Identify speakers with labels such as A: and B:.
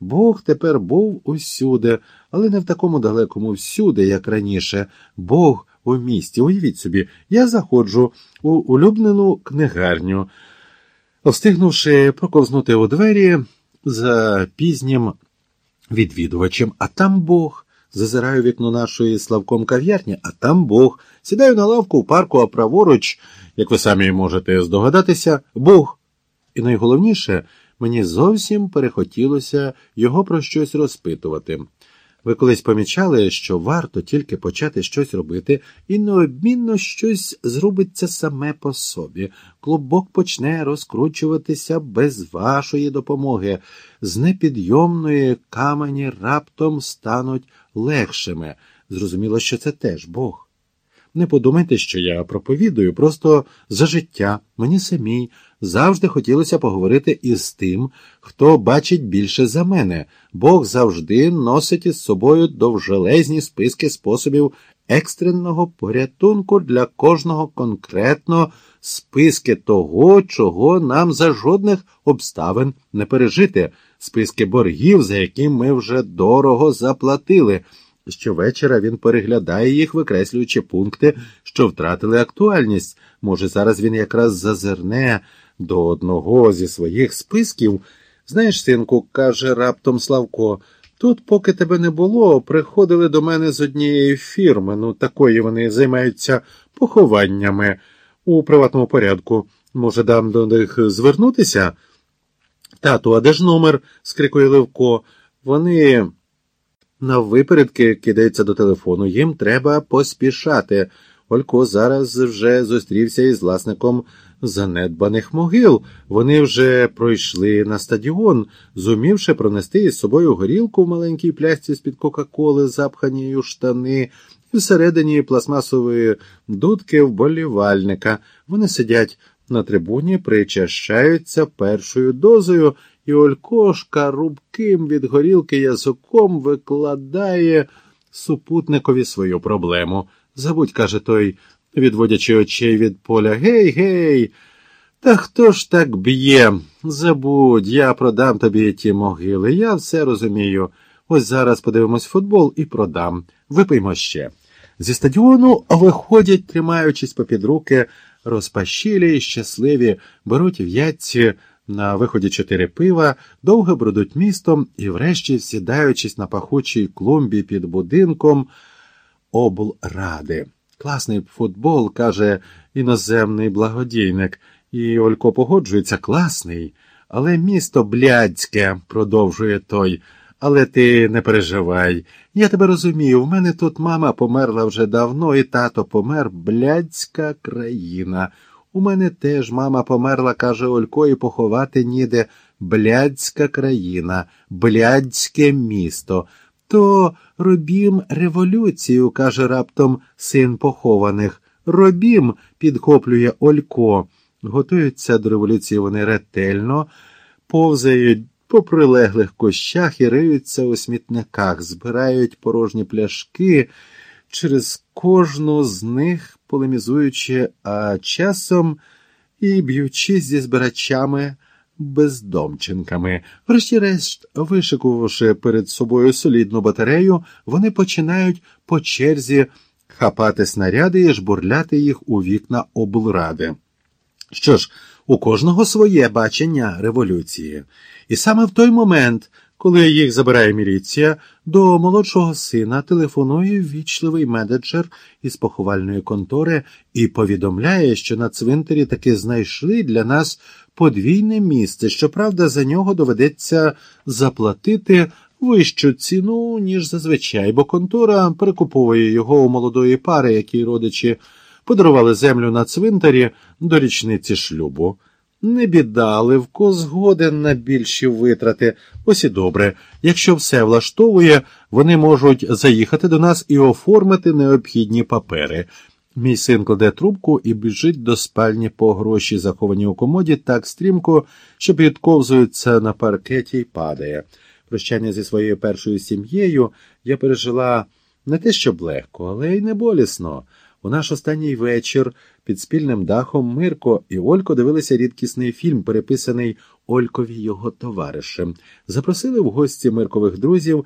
A: Бог тепер був усюди, але не в такому далекому всюди, як раніше. Бог у місті. Уявіть собі, я заходжу у улюблену книгарню, встигнувши проковзнути у двері за пізнім відвідувачем, а там Бог. Зазираю вікно нашої Славком кав'ярні, а там Бог. Сідаю на лавку в парку, а праворуч, як ви самі можете здогадатися, Бог. І найголовніше, мені зовсім перехотілося його про щось розпитувати. Ви колись помічали, що варто тільки почати щось робити, і необмінно щось зробиться саме по собі. Клубок почне розкручуватися без вашої допомоги. З непідйомної камені раптом стануть легшими. Зрозуміло, що це теж Бог. Не подумайте, що я проповідую, просто за життя мені самій завжди хотілося поговорити із тим, хто бачить більше за мене. Бог завжди носить із собою довжелезні списки способів екстреного порятунку для кожного конкретно списки того, чого нам за жодних обставин не пережити, списки боргів, за які ми вже дорого заплатили. Щовечора він переглядає їх, викреслюючи пункти, що втратили актуальність. Може, зараз він якраз зазирне до одного зі своїх списків. Знаєш, синку, каже раптом Славко, тут, поки тебе не було, приходили до мене з однієї фірми, ну такої вони займаються похованнями у приватному порядку. Може, дам до них звернутися? Тату, а де ж номер? скрикує Левко. Вони. Наввипередки кидається до телефону, їм треба поспішати. Олько зараз вже зустрівся із власником занедбаних могил. Вони вже пройшли на стадіон, зумівши пронести із собою горілку в маленькій плясці з-під Кока-Коли, запхані у штани, і всередині пластмасової дудки вболівальника. Вони сидять на трибуні, причащаються першою дозою і Олькошка рубким від горілки язиком викладає супутникові свою проблему. Забудь, каже той, відводячи очей від поля. Гей, гей. Та хто ж так б'є? Забудь, я продам тобі ті могили. Я все розумію. Ось зараз подивимось футбол і продам. Випиймо ще. Зі стадіону виходять, тримаючись попід руки, розпашілі й щасливі, беруть в'ятці на виході чотири пива, довго бродуть містом і, врешті, сідаючись на пахучій клумбі під будинком облради. Класний футбол, каже іноземний благодійник, і Олько погоджується, класний, але місто блядське, продовжує той. Але ти не переживай. Я тебе розумію, в мене тут мама померла вже давно, і тато помер блядська країна. У мене теж мама померла, каже Олько, і поховати ніде блядська країна, блядське місто. То робім революцію, каже раптом син похованих. Робім, підхоплює Олько. Готуються до революції вони ретельно, повзають по прилеглих кощах і риються у смітниках, збирають порожні пляшки через кожну з них полемізуючи, а часом і б'ючись зі збирачами бездомченками. Врешті-решт, вишикувавши перед собою солідну батарею, вони починають по черзі хапати снаряди і жбурляти їх у вікна облради. Що ж, у кожного своє бачення революції. І саме в той момент, коли їх забирає міліція, до молодшого сина телефонує ввічливий менеджер із поховальної контори і повідомляє, що на цвинтарі таки знайшли для нас подвійне місце. Щоправда, за нього доведеться заплатити вищу ціну, ніж зазвичай, бо контора перекуповує його у молодої пари, якій родичі подарували землю на цвинтарі до річниці шлюбу. Не біда, Левко згоден на більші витрати. Ось і добре. Якщо все влаштовує, вони можуть заїхати до нас і оформити необхідні папери. Мій син кладе трубку і біжить до спальні по гроші, заховані у комоді, так стрімко, що підковзується на паркеті й падає. Прощання зі своєю першою сім'єю я пережила не те, щоб легко, але й не болісно. У наш останній вечір під спільним дахом Мирко і Олько дивилися рідкісний фільм, переписаний Олькові його товаришем. Запросили в гості Миркових друзів